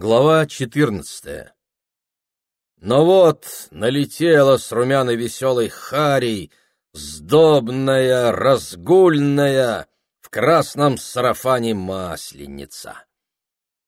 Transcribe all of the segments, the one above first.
Глава четырнадцатая Но вот налетела с румяной веселой харей, сдобная, разгульная, в красном сарафане масленица.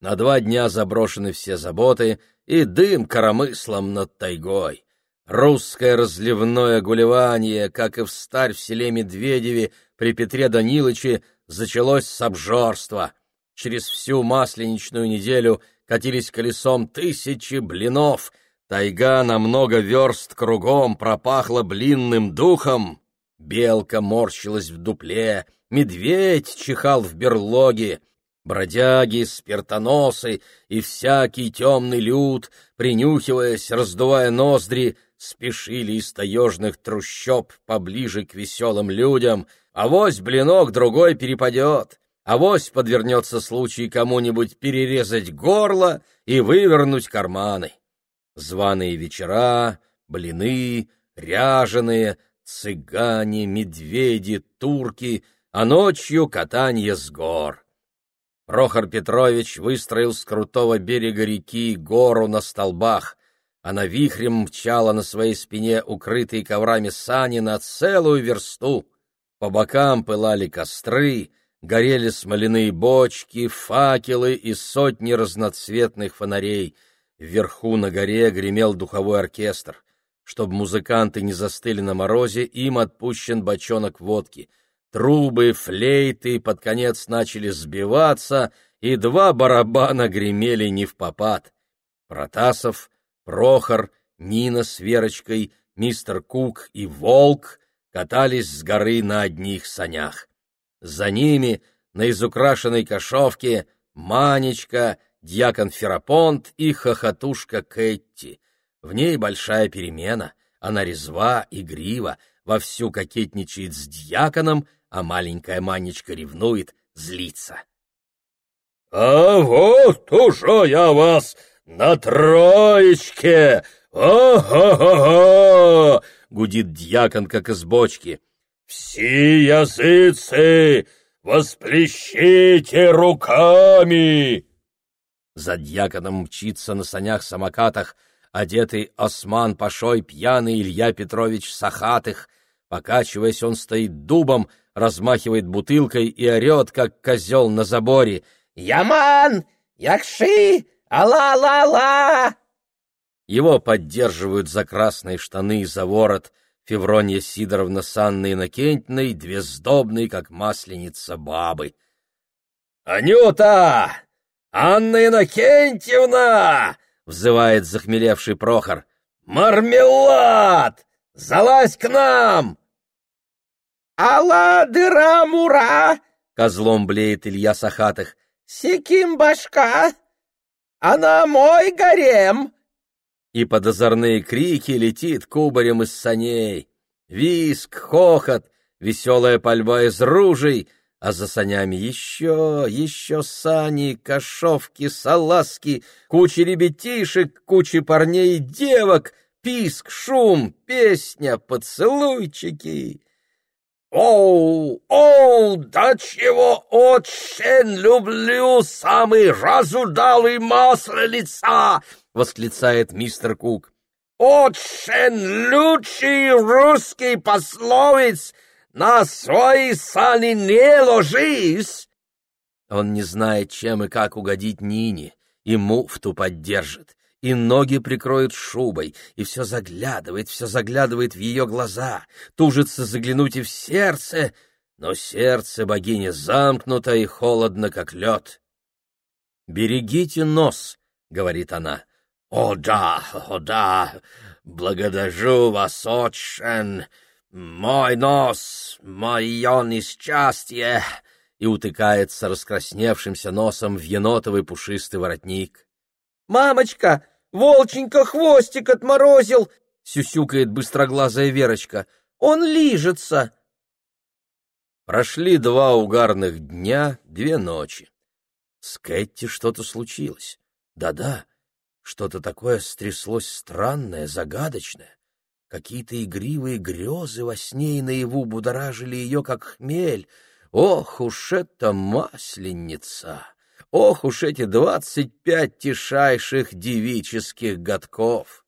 На два дня заброшены все заботы, и дым коромыслом над тайгой. Русское разливное гулевание, как и в старь в селе Медведеве при Петре Данилыче, зачалось с обжорства. Через всю масленичную неделю катились колесом тысячи блинов, тайга на много верст кругом пропахла блинным духом, белка морщилась в дупле, медведь чихал в берлоге, бродяги, спиртоносы и всякий темный люд, принюхиваясь, раздувая ноздри, спешили из таежных трущоб поближе к веселым людям, а вось блинок другой перепадет. Авось подвернется случай кому-нибудь перерезать горло и вывернуть карманы. Званые вечера, блины, ряженые, цыгане, медведи, турки, а ночью катанье с гор. Прохор Петрович выстроил с крутого берега реки гору на столбах. Она вихрем мчала на своей спине укрытые коврами сани на целую версту. По бокам пылали костры, горели смоляные бочки, факелы и сотни разноцветных фонарей. Вверху на горе гремел духовой оркестр. Чтобы музыканты не застыли на морозе, им отпущен бочонок водки. Трубы, флейты под конец начали сбиваться, и два барабана гремели не в попад. Протасов, Прохор, Нина с Верочкой, мистер Кук и Волк катались с горы на одних санях. За ними на изукрашенной кошовке Манечка, дьякон Ферапонт и хохотушка Кэтти. В ней большая перемена, она резва, игрива, вовсю кокетничает с дьяконом, а маленькая Манечка ревнует, злится. — А вот уже я вас на троечке! О-хо-хо-хо! — гудит дьякон, как из бочки. Все языцы восплещите руками!» За дьяконом мчится на санях-самокатах одетый осман Пашой пьяный Илья Петрович Сахатых. Покачиваясь, он стоит дубом, размахивает бутылкой и орет, как козел на заборе. «Яман! Якши! Ала-ла-ла!» Его поддерживают за красные штаны и за ворот Февронья Сидоровна с Анной Иннокентьевной, две сдобные, как масленица, бабы. — Анюта! Анна Иннокентьевна! — взывает захмелевший Прохор. — Мармелад! Залазь к нам! — Алла дыра мура! — козлом блеет Илья Сахатых. — Секим башка! Она мой гарем! И под озорные крики летит кубарем из саней. Виск, хохот, веселая пальба из ружей, а за санями еще, еще сани, кошовки, салазки, куча ребятишек, куча парней и девок, писк, шум, песня, поцелуйчики. «Оу, оу, да чего очень люблю самый разудалый масленица!» — восклицает мистер Кук. «Очень лучший русский пословиц на свои сани не ложись!» Он не знает, чем и как угодить Нине, и муфту поддержит, и ноги прикроет шубой, и все заглядывает, все заглядывает в ее глаза, тужится заглянуть и в сердце, но сердце богини замкнуто и холодно, как лед. «Берегите нос», — говорит она, «О да, о да, благодарю вас очень, мой нос, мое несчастье!» и утыкается раскрасневшимся носом в енотовый пушистый воротник. «Мамочка, волченька хвостик отморозил!» — сюсюкает быстроглазая Верочка. «Он лижется!» Прошли два угарных дня, две ночи. С Кэтти что-то случилось. Да-да, что-то такое стряслось странное, загадочное. Какие-то игривые грезы во сне и наяву будоражили ее, как хмель. Ох уж эта масленица! ох уж эти двадцать пять тишайших девических годков!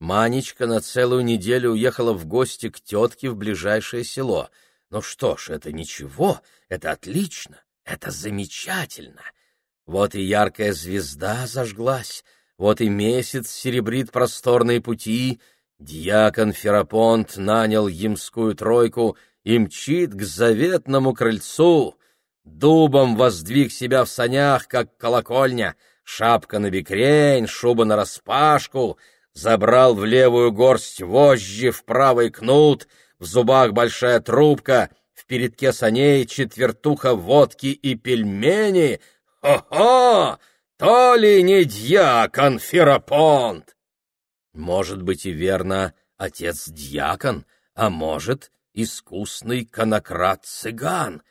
Манечка на целую неделю уехала в гости к тетке в ближайшее село. Ну что ж, это ничего, это отлично, это замечательно. Вот и яркая звезда зажглась, вот и месяц серебрит просторные пути, дьякон Ферапонт нанял ямскую тройку и мчит к заветному крыльцу, дубом воздвиг себя в санях, как колокольня, шапка на бекрень, шуба нараспашку — забрал в левую горсть вожжи, в правый кнут, в зубах большая трубка, в передке саней четвертуха водки и пельмени. Хо-хо! То ли не дьякон Ферапонт! Может быть и верно, отец дьякон, а может, искусный конократ-цыган.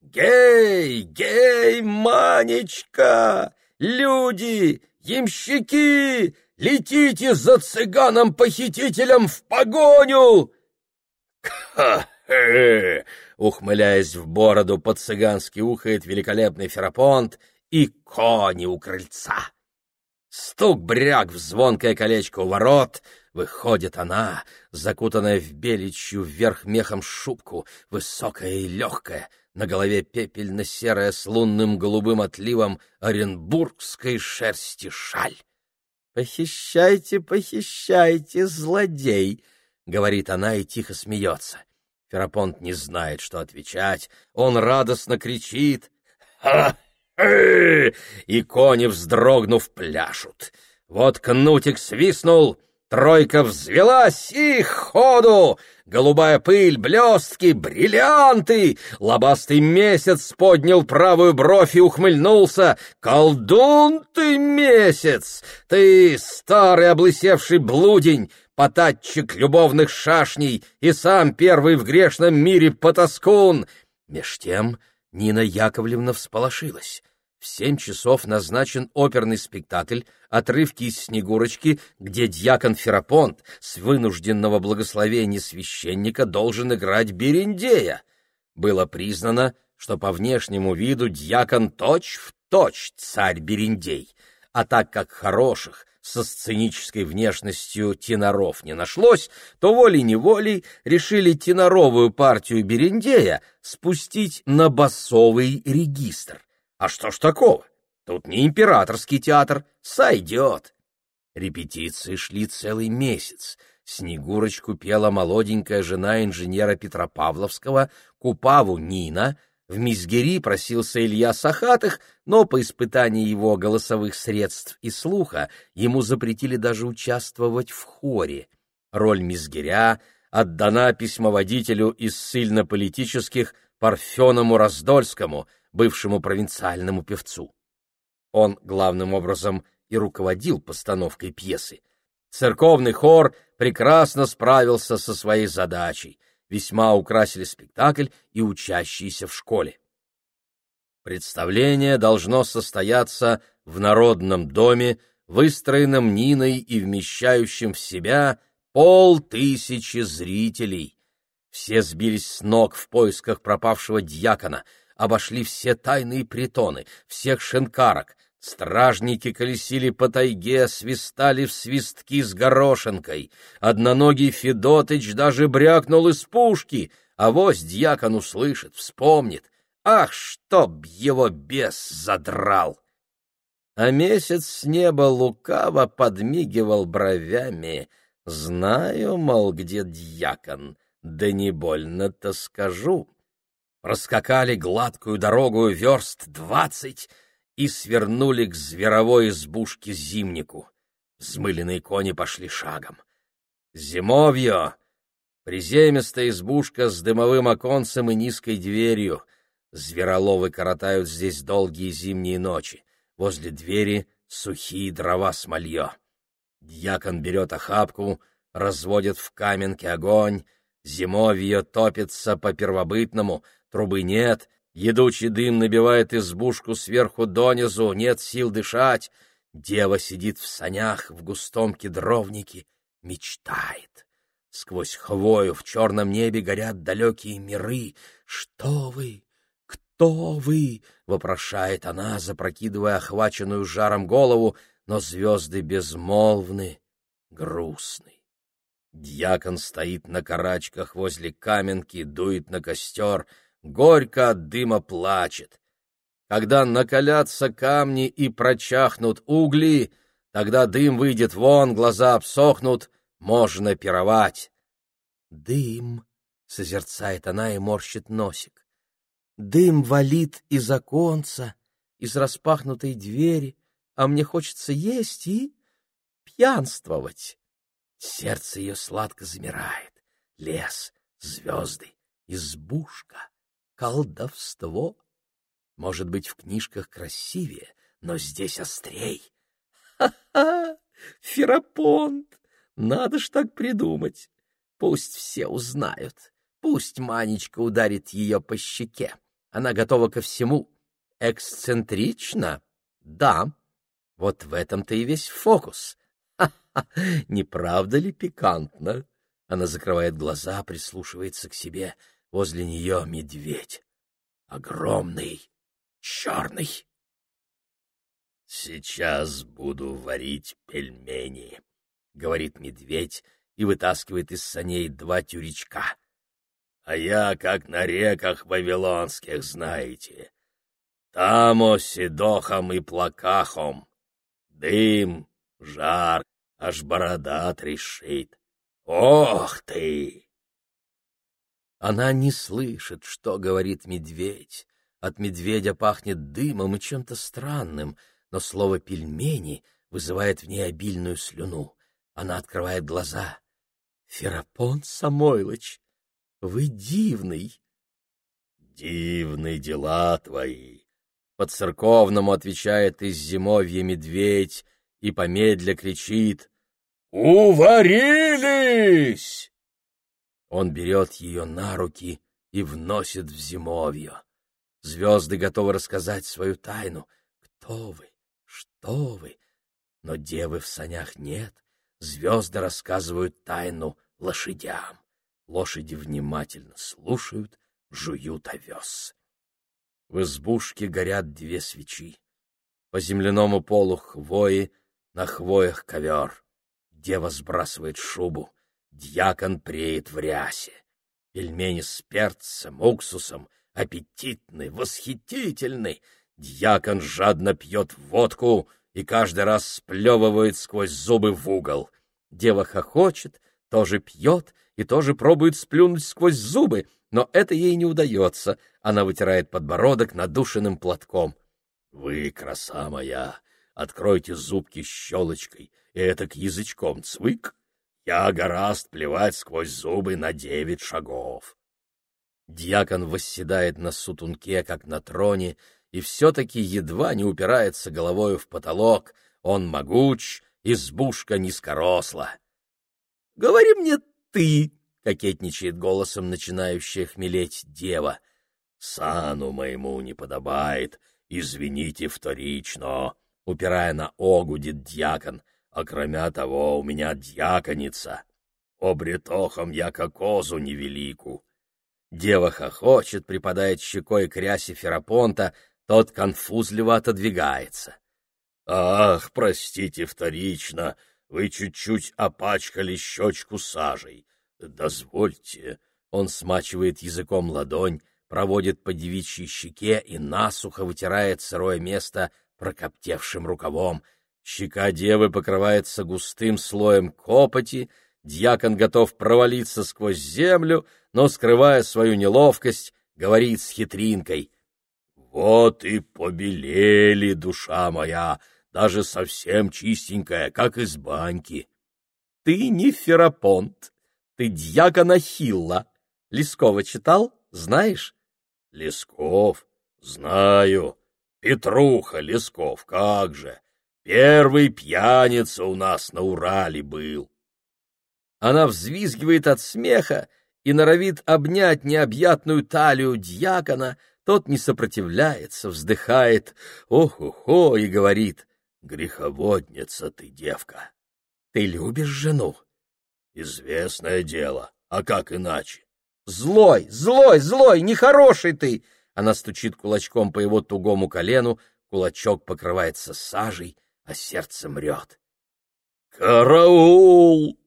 Гей, гей, Манечка! Люди, ямщики, Летите за цыганом-похитителем в погоню!» «Ха-хе!» — ухмыляясь в бороду, по-цыгански ухает великолепный ферапонт и кони у крыльца. Стук-бряк в звонкое колечко у ворот. Выходит она, закутанная в беличью вверх мехом шубку, высокая и легкая, на голове пепельно-серая с лунным голубым отливом оренбургской шерсти шаль. «Похищайте, похищайте, злодей!» — говорит она и тихо смеется. Ферапонт не знает, что отвечать. Он радостно кричит. «Ха! И кони, вздрогнув, пляшут. Вот кнутик свистнул, тройка взвелась и ходу! голубая пыль, блестки, бриллианты. Лобастый месяц поднял правую бровь и ухмыльнулся. «Колдун ты, месяц! Ты старый облысевший блудень!» потатчик любовных шашней и сам первый в грешном мире потаскун. Меж тем Нина Яковлевна всполошилась. В семь часов назначен оперный спектакль «Отрывки из Снегурочки», где дьякон Ферапонт с вынужденного благословения священника должен играть Берендея. Было признано, что по внешнему виду дьякон точь-в-точь точь царь Берендей, а так как хороших, со сценической внешностью теноров не нашлось, то волей-неволей решили теноровую партию Берендея спустить на басовый регистр. А что ж такого? Тут не императорский театр, сойдет. Репетиции шли целый месяц. Снегурочку пела молоденькая жена инженера Петропавловского, Купаву Нина, в Мизгери просился Илья Сахатых, но по испытании его голосовых средств и слуха ему запретили даже участвовать в хоре. Роль Мизгиря отдана письмоводителю из ссыльно-политических Парфеному Раздольскому — бывшему провинциальному певцу. Он главным образом и руководил постановкой пьесы. Церковный хор прекрасно справился со своей задачей, весьма украсили спектакль и учащиеся в школе. Представление должно состояться в народном доме, выстроенном Ниной и вмещающем в себя полтысячи зрителей. Все сбились с ног в поисках пропавшего дьякона — обошли все тайные притоны, всех шинкарок. Стражники колесили по тайге, свистали в свистки с горошинкой. Одноногий Федотыч даже брякнул из пушки, а вось дьякон услышит, вспомнит. Ах, чтоб его бес задрал! А месяц с неба лукаво подмигивал бровями. Знаю, мол, где дьякон, да не больно-то скажу проскакали гладкую дорогу верст двадцать и свернули к зверовой избушке зимнику. Взмыленные кони пошли шагом. Зимовье! Приземистая избушка с дымовым оконцем и низкой дверью. Звероловы коротают здесь долгие зимние ночи. Возле двери сухие дрова смолье. Дьякон берет охапку, разводит в каменке огонь, зимовье топится по первобытному — Трубы нет, едучий дым набивает избушку сверху донизу, нет сил дышать. Дева сидит в санях в густом кедровнике, мечтает. Сквозь хвою в черном небе горят далекие миры. Что вы? «Кто вы?» — вопрошает она, запрокидывая охваченную жаром голову, но звезды безмолвны, грустны. Дьякон стоит на карачках возле каменки, дует на костер, горько от дыма плачет. Когда накалятся камни и прочахнут угли, тогда дым выйдет вон, глаза обсохнут, можно пировать. «Дым!» — созерцает она и морщит носик. «Дым валит из оконца, из распахнутой двери, а мне хочется есть и пьянствовать». Сердце ее сладко замирает. Лес, звезды, избушка, колдовство. Может быть, в книжках красивее, но здесь острей. Ха-ха! Ферапонт! Надо ж так придумать. Пусть все узнают. Пусть Манечка ударит ее по щеке. Она готова ко всему. Эксцентрично? Да. Вот в этом-то и весь фокус. Ха-ха! Не правда ли пикантно? Она закрывает глаза, прислушивается к себе. Возле нее медведь. Огромный, черный. «Сейчас буду варить пельмени», — говорит медведь и вытаскивает из саней два тюречка. «А я, как на реках вавилонских, знаете, тамо седохом и плакахом, дым, жар, аж борода трещит. Ох ты!» Она не слышит, что говорит медведь. От медведя пахнет дымом и чем-то странным, но слово «пельмени» вызывает в ней обильную слюну. Она открывает глаза. «Ферапон Самойлыч, вы дивный!» «Дивны дела твои!» По-церковному отвечает из зимовья медведь и помедля кричит «Уварились!» Он берет ее на руки и вносит в зимовье. Звезды готовы рассказать свою тайну. Кто вы? Что вы? Но девы в санях нет. Звезды рассказывают тайну лошадям. Лошади внимательно слушают, жуют овес. В избушке горят две свечи. По земляному полу хвои, на хвоях ковер. Дева сбрасывает шубу. Дьякон преет в рясе. Пельмени с перцем, уксусом, аппетитный, восхитительный. Дьякон жадно пьет водку и каждый раз сплевывает сквозь зубы в угол. Дева хохочет, тоже пьет и тоже пробует сплюнуть сквозь зубы, но это ей не удается. Она вытирает подбородок надушенным платком. — Вы, краса моя, откройте зубки щелочкой и это к язычком цвык, я гораст плевать сквозь зубы на девять шагов. Дьякон восседает на сутунке, как на троне, и все-таки едва не упирается головою в потолок. Он могуч, избушка низкоросла. — Говори мне ты, — кокетничает голосом начинающая хмелеть дева. — Сану моему не подобает, извините вторично, — упирая на огудит дьякон. А кроме того, у меня дьяконица. Обретохом я козу невелику. Дева хохочет, припадает щекой к Ферапонта, тот конфузливо отодвигается. «Ах, простите вторично, вы чуть-чуть опачкали щечку сажей. Дозвольте». Он смачивает языком ладонь, проводит по девичьей щеке и насухо вытирает сырое место прокоптевшим рукавом — Щека девы покрывается густым слоем копоти, дьякон готов провалиться сквозь землю, но, скрывая свою неловкость, говорит с хитринкой. «Вот и побелели, душа моя, даже совсем чистенькая, как из баньки». «Ты не Ферапонт, ты дьякон Ахилла. Лескова читал, знаешь?» «Лесков? Знаю. Петруха Лесков, как же!» Первый пьяница у нас на Урале был. Она взвизгивает от смеха и норовит обнять необъятную талию дьякона, тот не сопротивляется, вздыхает «Ох-охо» и говорит «Греховодница ты, девка! Ты любишь жену?» «Известное дело, а как иначе?» «Злой, злой, злой, нехороший ты!» Она стучит кулачком по его тугому колену, кулачок покрывается сажей, а сердце мрет. «Караул!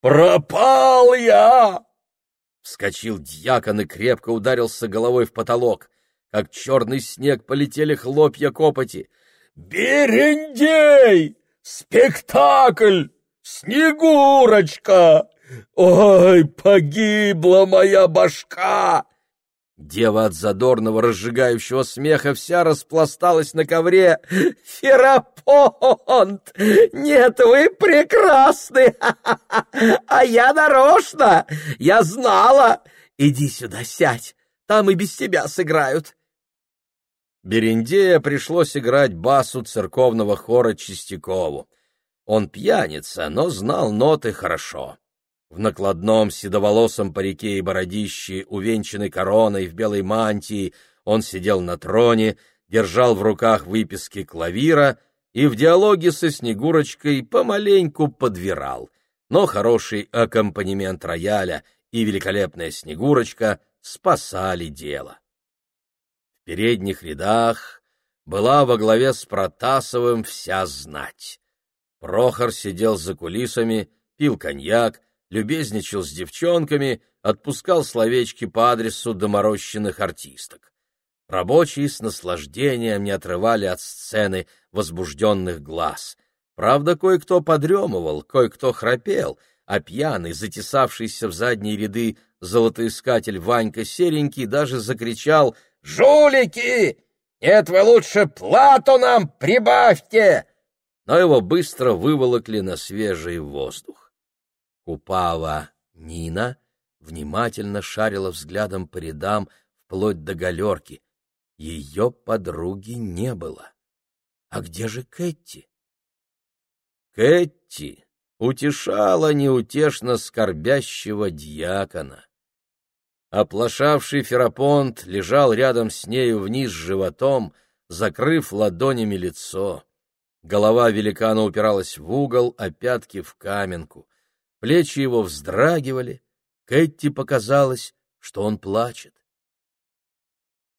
Пропал я!» Вскочил дьякон и крепко ударился головой в потолок. Как черный снег полетели хлопья копоти. «Берендей! Спектакль! Снегурочка! Ой, погибла моя башка!» Дева от задорного разжигающего смеха вся распласталась на ковре. «Ферапонт! Нет, вы прекрасны! А я нарочно! Я знала! Иди сюда, сядь, там и без тебя сыграют!» Берендея пришлось играть басу церковного хора Чистякову. Он пьяница, но знал ноты хорошо. В накладном седоволосом парике и бородище, увенчанной короной в белой мантии, он сидел на троне, держал в руках выписки клавира и в диалоге со Снегурочкой помаленьку подвирал. Но хороший аккомпанемент рояля и великолепная Снегурочка спасали дело. В передних рядах была во главе с Протасовым вся знать. Прохор сидел за кулисами, пил коньяк, любезничал с девчонками, отпускал словечки по адресу доморощенных артисток. Рабочие с наслаждением не отрывали от сцены возбужденных глаз. Правда, кое-кто подремывал, кое-кто храпел, а пьяный, затесавшийся в задние ряды золотоискатель Ванька Серенький даже закричал «Жулики! Нет, вы лучше плату нам прибавьте!» Но его быстро выволокли на свежий воздух. Купава Нина внимательно шарила взглядом по рядам вплоть до галерки. Ее подруги не было. А где же Кэтти? Кэтти утешала неутешно скорбящего дьякона. Оплошавший Ферапонт лежал рядом с нею вниз животом, закрыв ладонями лицо. Голова великана упиралась в угол, а пятки в каменку. Плечи его вздрагивали. Кэтти показалось, что он плачет.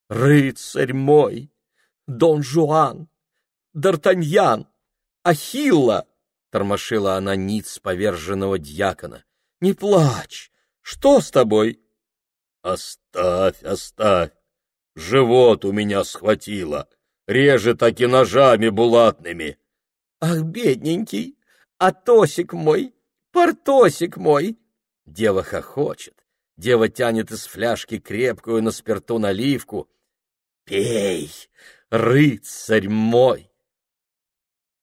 «Рыцарь мой! Дон Жуан! Д'Артаньян! Ахилла!» — тормошила она ниц поверженного дьякона. «Не плачь! Что с тобой?» «Оставь, оставь! Живот у меня схватило! Реже таки ножами булатными!» «Ах, бедненький! Атосик мой! Портосик мой!» Дева хохочет. Дева тянет из фляжки крепкую на спирту наливку. «Пей, рыцарь мой!»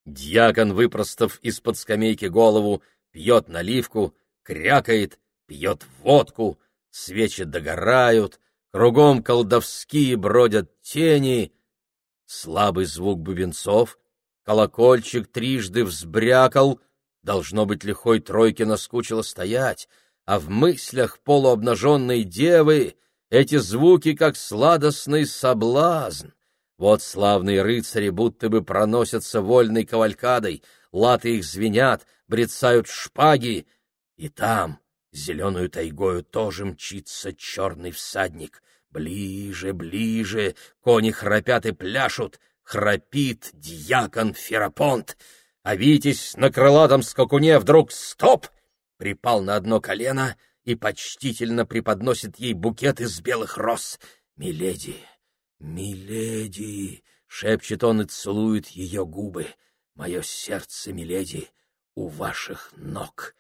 Дьякон, выпростав из-под скамейки голову, пьет наливку, крякает, пьет водку, свечи догорают, кругом колдовские бродят тени. Слабый звук бубенцов, колокольчик трижды взбрякал — Должно быть, лихой тройке наскучило стоять, а в мыслях полуобнаженной девы эти звуки, как сладостный соблазн. Вот славные рыцари будто бы проносятся вольной кавалькадой, латы их звенят, брецают шпаги, и там, зеленую тайгою, тоже мчится черный всадник. Ближе, ближе, кони храпят и пляшут, храпит дьякон Ферапонт — а Витязь на крылатом скакуне вдруг «Стоп!» припал на одно колено и почтительно преподносит ей букет из белых роз. «Миледи! Миледи!» — шепчет он и целует ее губы. «Мое сердце, миледи, у ваших ног!»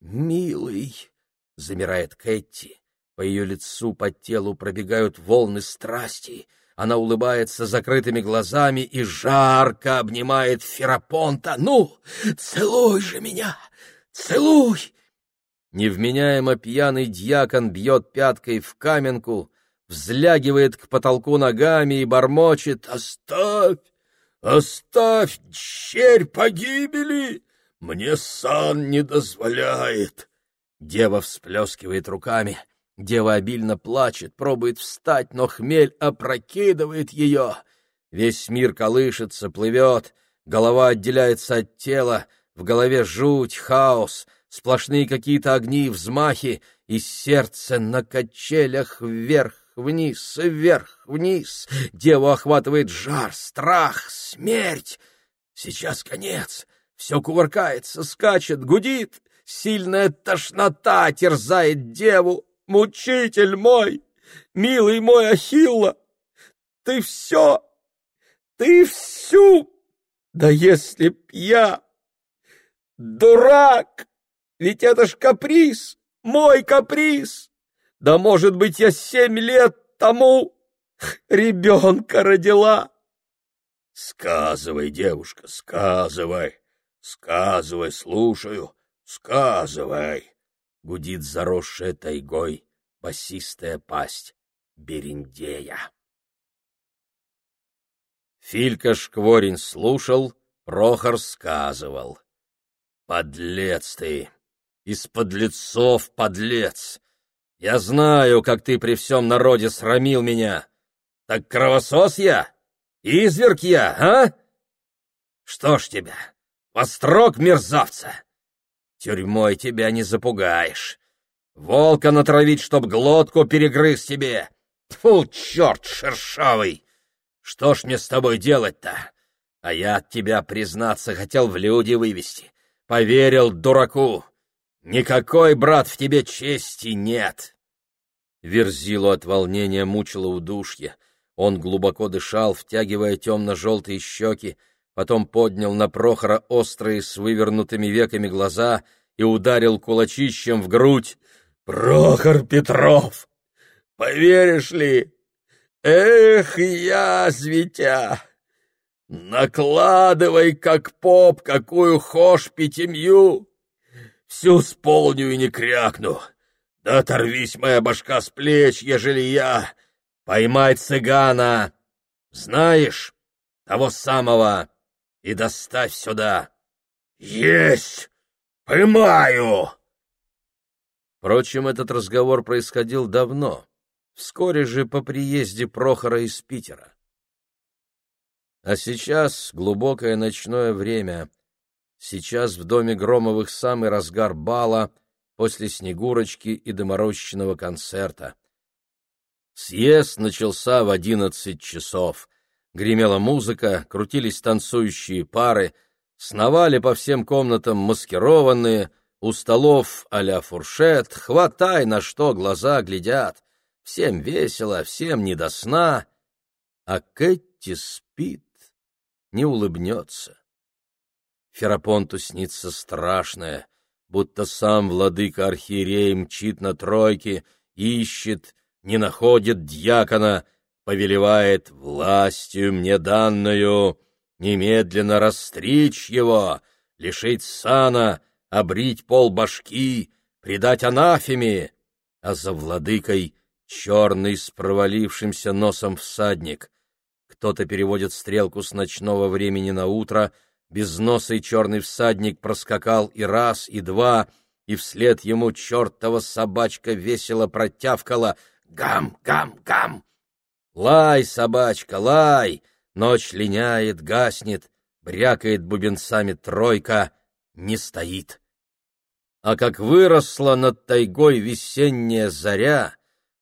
«Милый!» — замирает Кэти. По ее лицу, по телу пробегают волны страсти — она улыбается закрытыми глазами и жарко обнимает Ферапонта. «Ну, целуй же меня! Целуй!» Невменяемо пьяный дьякон бьет пяткой в каменку, взлягивает к потолку ногами и бормочет «Оставь! Оставь, черь погибели! Мне сан не дозволяет!» Дева всплескивает руками — Дева обильно плачет, пробует встать, но хмель опрокидывает ее. Весь мир колышется, плывет, голова отделяется от тела, в голове жуть, хаос, сплошные какие-то огни и взмахи, и сердце на качелях вверх, вниз, вверх, вниз. Деву охватывает жар, страх, смерть. Сейчас конец. Все кувыркается, скачет, гудит. Сильная тошнота терзает деву. Мучитель мой, милый мой Ахилла, ты все, ты всю, да если б я... Дурак! Ведь это ж каприз, мой каприз! Да, может быть, я семь лет тому ребенка родила!» «Сказывай, девушка, сказывай, сказывай, слушаю, сказывай!» Гудит заросшая тайгой басистая пасть Берендея. Филька Шкворень слушал, Прохор сказывал. «Подлец ты! Из подлецов подлец! Я знаю, как ты при всем народе срамил меня! Так кровосос я? Изверг я, а? Что ж тебя, вострок мерзавца! Тюрьмой тебя не запугаешь. Волка натравить, чтоб глотку перегрыз тебе! Тьфу, черт шершавый! Что ж мне с тобой делать-то? А я от тебя, признаться, хотел в люди вывести. Поверил дураку. Никакой, брат, в тебе чести нет. Верзилу от волнения мучило удушье. Он глубоко дышал, втягивая темно-желтые щеки, потом поднял на Прохора острые с вывернутыми веками глаза и ударил кулачищем в грудь. «Прохор Петров! Поверишь ли? Эх, я, звитя! Накладывай, как поп, какую хошь пятимью! Всю сполню и не крякну!» Да оторвись моя башка с плеч, ежели я... Поймай цыгана! Знаешь, того самого, и доставь сюда. Есть! Поймаю! Впрочем, этот разговор происходил давно, вскоре же по приезде Прохора из Питера. А сейчас глубокое ночное время. Сейчас в доме Громовых самый разгар бала — после Снегурочки и доморощенного концерта. Съезд начался в одиннадцать часов. Гремела музыка, крутились танцующие пары, сновали по всем комнатам маскированные, у столов а-ля фуршет, хватай, на что глаза глядят. Всем весело, всем не до сна. А Кэти спит, не улыбнется. Ферапонту снится страшное — будто сам владыка архиерей мчит на тройке, ищет, не находит дьякона, повелевает властью мне данную немедленно растричь его, лишить сана, обрить пол башки, предать анафеме, а за владыкой черный с провалившимся носом всадник. Кто-то переводит стрелку с ночного времени на утро — Безносый черный всадник проскакал и раз, и два, и вслед ему чертова собачка весело протявкала «Гам, гам, гам!» «Лай, собачка, лай!» Ночь линяет, гаснет, брякает бубенцами тройка, не стоит. А как выросла над тайгой весенняя заря,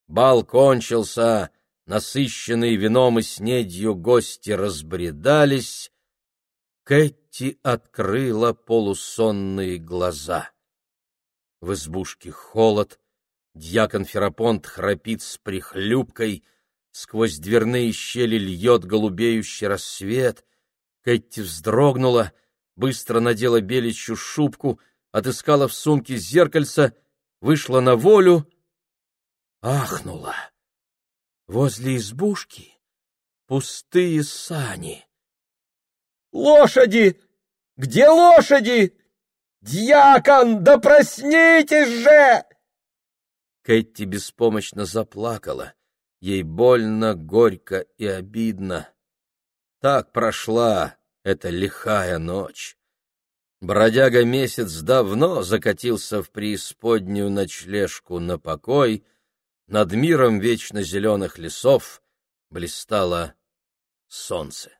бал кончился, насыщенные вином и снедью гости разбредались, Кэти открыла полусонные глаза. В избушке холод, дьякон Ферапонт храпит с прихлюпкой, сквозь дверные щели льет голубеющий рассвет. Кэти вздрогнула, быстро надела беличью шубку, отыскала в сумке зеркальце, вышла на волю, ахнула. Возле избушки пустые сани. Лошади! Где лошади? Дьякон, да проснитесь же!» Кэти беспомощно заплакала. Ей больно, горько и обидно. Так прошла эта лихая ночь. Бродяга месяц давно закатился в преисподнюю ночлежку на покой, над миром вечно зеленых лесов блистало солнце.